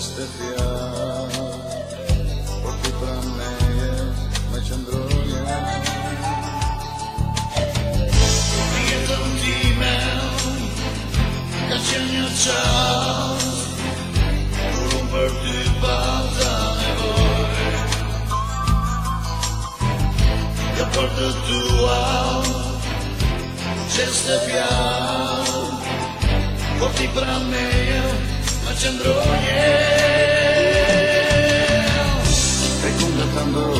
Qeste fjall Por ti pra meje Me qëndroje Në jetën time Ka qenë një qas Kur unë për ty pata noche embrulle, recongatando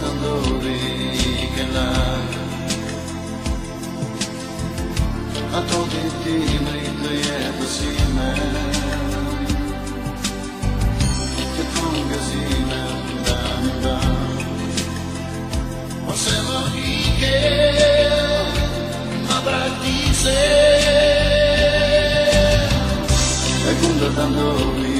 Tanto che da a tutti i tipi di vita tandori kelar Ato dittiğim ritliye basime Yıkıtan gözümden ben O sevgi che nada dice E quando tandori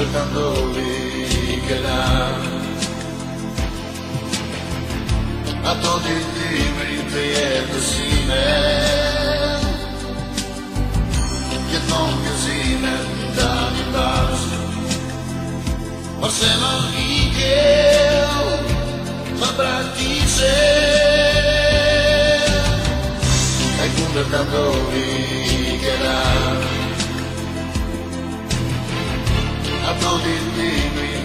E kundër të ndodhi këna Ato ditimi të jetësime Gjithmon gëzime ndani bashkë Ose më ike Më praktise E kundër të ndodhi këna